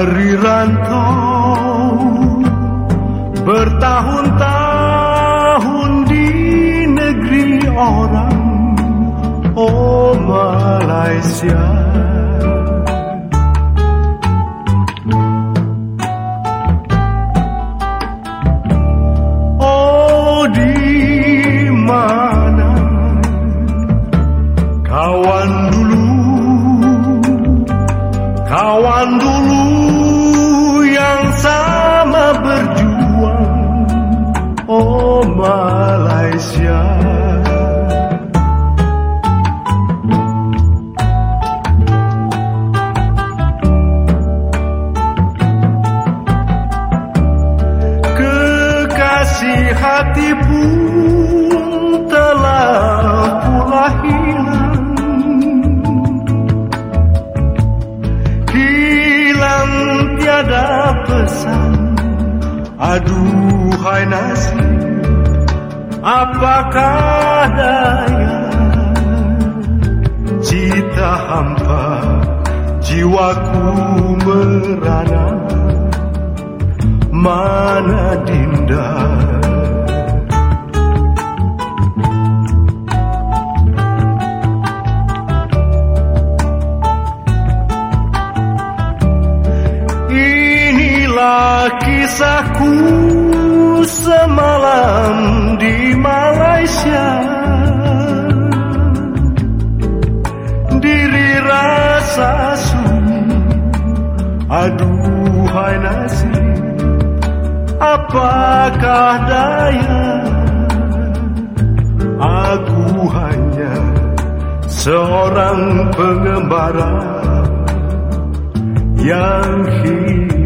dari rantau bertahun-tahun di negeri orang oh Malaysia. Oh di mana kawan dulu? Kawan dulu hati pun telah pula hilang. Hilang tiada pesan. Aduhai nasib Apakah daya Cita hampa Jiwaku merana? Mana dinda? Inilah kisahku semalam di Diri rasa sunyi Aduhai nasib Apakah daya? Aku hanya seorang pengembara yang hina